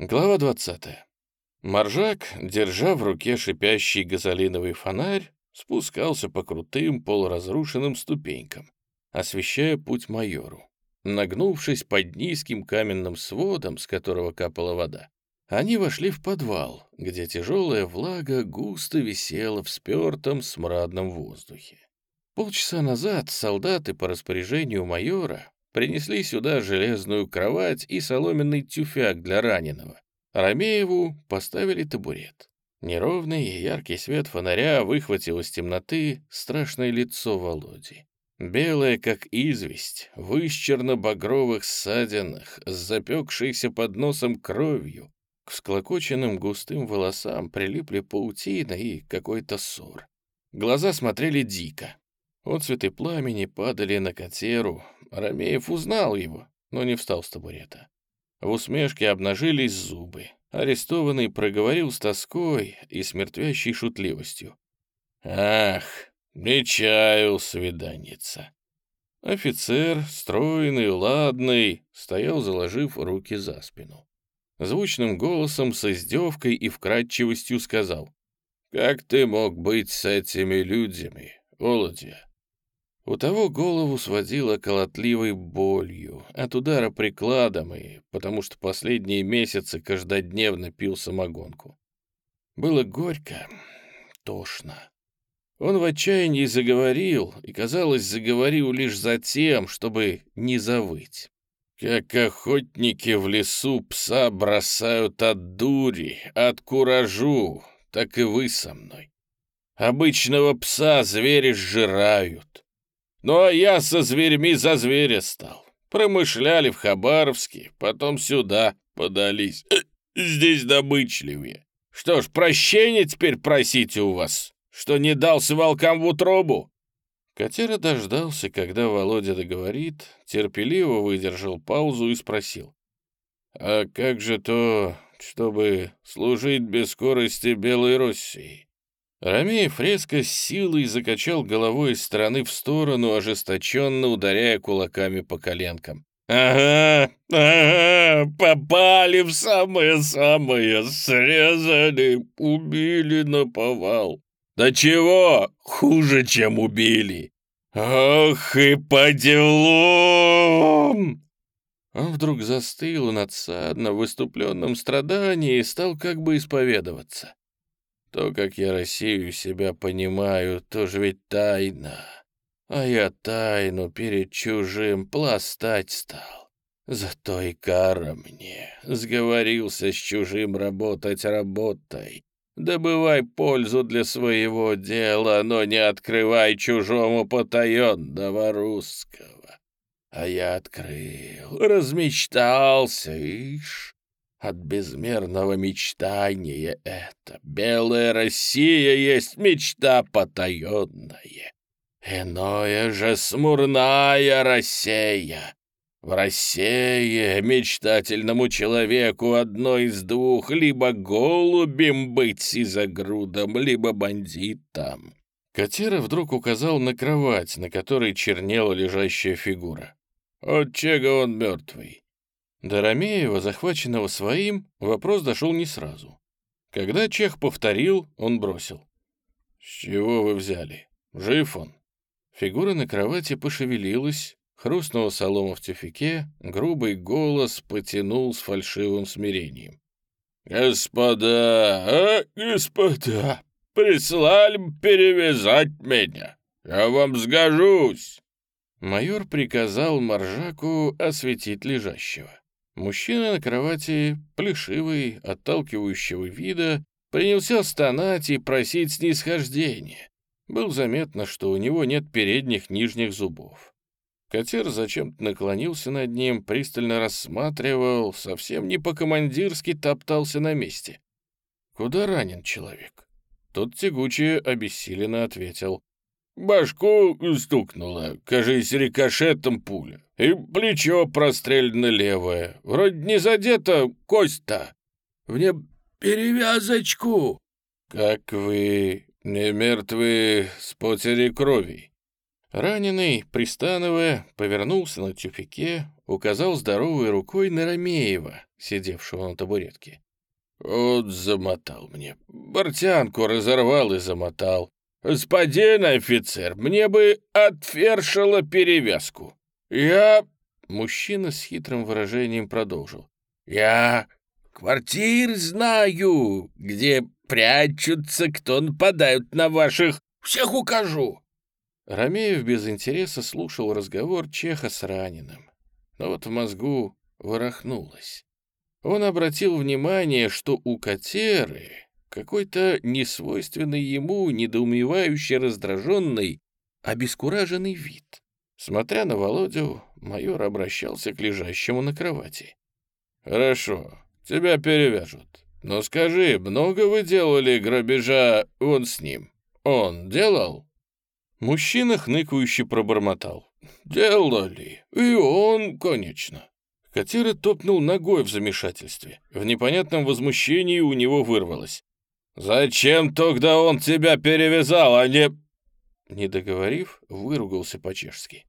Глава 20. Маржак, держа в руке шипящий газолиновый фонарь, спускался по крутым полуразрушенным ступенькам, освещая путь майору. Нагнувшись под низким каменным сводом, с которого капала вода, они вошли в подвал, где тяжелая влага густо висела в спертом смрадном воздухе. Полчаса назад солдаты по распоряжению майора принесли сюда железную кровать и соломенный тюфяк для раненого. Ромееву поставили табурет. Неровный и яркий свет фонаря выхватил из темноты страшное лицо Володи. Белое, как известь, в исчерно-багровых ссадинах, с запекшейся под носом кровью, к склокоченным густым волосам прилипли паутина и какой-то ссор. Глаза смотрели дико. Отцветы пламени падали на котеру. Ромеев узнал его, но не встал с табурета. В усмешке обнажились зубы. Арестованный проговорил с тоской и смертвящей шутливостью. «Ах, не чаял свиданница!» Офицер, стройный, ладный, стоял, заложив руки за спину. Звучным голосом с издевкой и вкрадчивостью сказал. «Как ты мог быть с этими людьми, Володя?» У того голову сводило колотливой болью от удара прикладом и потому что последние месяцы каждодневно пил самогонку. Было горько, тошно. Он в отчаянии заговорил, и, казалось, заговорил лишь за тем, чтобы не завыть. Как охотники в лесу пса бросают от дури, от куражу, так и вы со мной. Обычного пса звери сжирают. Ну а я со зверьми за зверя стал. Промышляли в Хабаровске, потом сюда подались. Э, здесь добычливее. Что ж, прощения теперь просите у вас, что не дался волкам в утробу?» Котера дождался, когда Володя договорит, терпеливо выдержал паузу и спросил. «А как же то, чтобы служить без скорости Белой России?» Ромеев резко с силой закачал головой из стороны в сторону, ожесточенно ударяя кулаками по коленкам. «Ага, ага, попали в самое-самое, срезали, убили на повал. Да чего хуже, чем убили? Ох и по делам!» Он вдруг застыл надсадно в выступленном страдании и стал как бы исповедоваться. То, как я Россию себя понимаю, тоже ведь тайна. А я тайну перед чужим пластать стал. Зато и кара мне. Сговорился с чужим работать работой. Добывай пользу для своего дела, но не открывай чужому потаенного русского. А я открыл, размечтался, ишь. От безмерного мечтания это. Белая Россия есть мечта потаенная. Иное же смурная Россия. В России мечтательному человеку одно из двух либо голубем быть сизогрудом, либо бандитом. Котера вдруг указал на кровать, на которой чернела лежащая фигура. От чего он мертвый? До Ромеева, захваченного своим, вопрос дошел не сразу. Когда Чех повторил, он бросил. «С чего вы взяли? Жив он?» Фигура на кровати пошевелилась, хрустнула солома в тюфике, грубый голос потянул с фальшивым смирением. «Господа, а, господа, прислали перевязать меня. Я вам сгожусь!» Майор приказал Маржаку осветить лежащего. Мужчина на кровати, плешивый, отталкивающего вида, принялся стонать и просить снисхождения. Было заметно, что у него нет передних нижних зубов. Котер зачем-то наклонился над ним, пристально рассматривал, совсем не по-командирски топтался на месте. «Куда ранен человек?» Тот тягуче обессиленно ответил. Башку стукнуло, кажись, рикошетом пуля. И плечо прострелено левое. Вроде не задето кость-то. Мне перевязочку. Как вы не мертвы с потери крови? Раненый, пристановая, повернулся на тюфике, указал здоровой рукой на Ромеева, сидевшего на табуретке. «Вот замотал мне. Бортянку разорвал и замотал. Господин офицер, мне бы отфершило перевязку. Я...» Мужчина с хитрым выражением продолжил. «Я квартир знаю, где прячутся, кто нападают на ваших. Всех укажу!» Ромеев без интереса слушал разговор Чеха с раненым. Но вот в мозгу ворохнулось. Он обратил внимание, что у Катеры какой-то несвойственный ему, недоумевающий, раздраженный, обескураженный вид. Смотря на Володю, майор обращался к лежащему на кровати. «Хорошо, тебя перевяжут. Но скажи, много вы делали грабежа вон с ним? Он делал?» Мужчина хныкающе пробормотал. «Делали. И он, конечно». Катера топнул ногой в замешательстве. В непонятном возмущении у него вырвалось. «Зачем тогда он тебя перевязал, а не...» Не договорив, выругался по-чешски.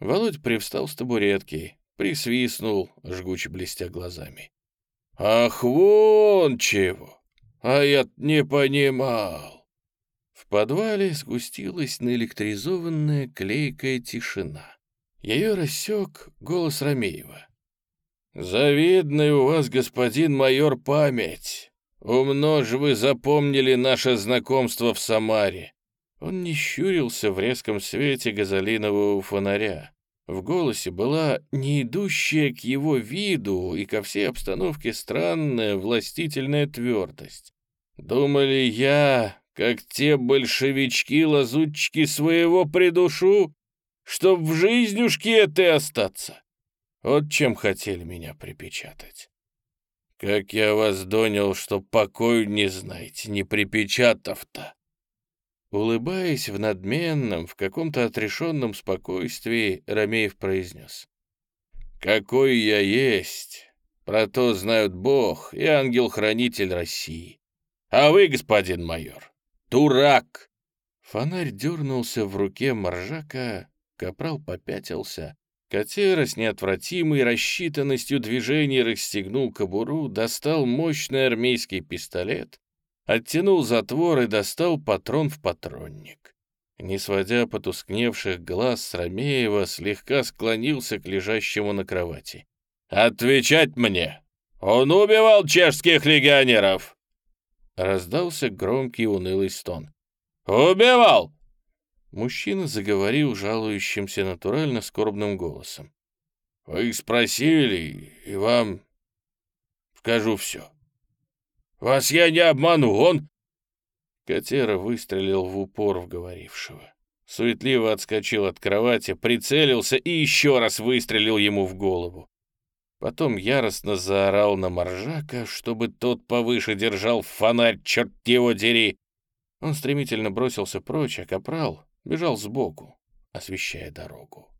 Володь привстал с табуретки, присвистнул, жгуче блестя глазами. «Ах, вон чего! А я не понимал!» подвале сгустилась наэлектризованная клейкая тишина. Ее рассек голос Ромеева. «Завидная у вас, господин майор, память. Умно же вы запомнили наше знакомство в Самаре». Он не щурился в резком свете газолинового фонаря. В голосе была не идущая к его виду и ко всей обстановке странная властительная твердость. «Думали, я как те большевички-лазутчики своего придушу, чтоб в жизнюшке этой остаться. Вот чем хотели меня припечатать. Как я вас донял, что покою не знаете, не припечатав-то. Улыбаясь в надменном, в каком-то отрешенном спокойствии, Ромеев произнес. «Какой я есть, про то знают Бог и ангел-хранитель России. А вы, господин майор, Дурак!» Фонарь дернулся в руке Маржака, капрал попятился. Котера с неотвратимой рассчитанностью движений расстегнул кобуру, достал мощный армейский пистолет, оттянул затвор и достал патрон в патронник. Не сводя потускневших глаз с Ромеева, слегка склонился к лежащему на кровати. «Отвечать мне! Он убивал чешских легионеров!» Раздался громкий унылый стон. «Убивал!» Мужчина заговорил жалующимся натурально скорбным голосом. «Вы спросили, и вам скажу все. Вас я не обману, он...» Котера выстрелил в упор в говорившего. Суетливо отскочил от кровати, прицелился и еще раз выстрелил ему в голову. Потом яростно заорал на Маржака, чтобы тот повыше держал фонарь, черт его дери. Он стремительно бросился прочь, а капрал бежал сбоку, освещая дорогу.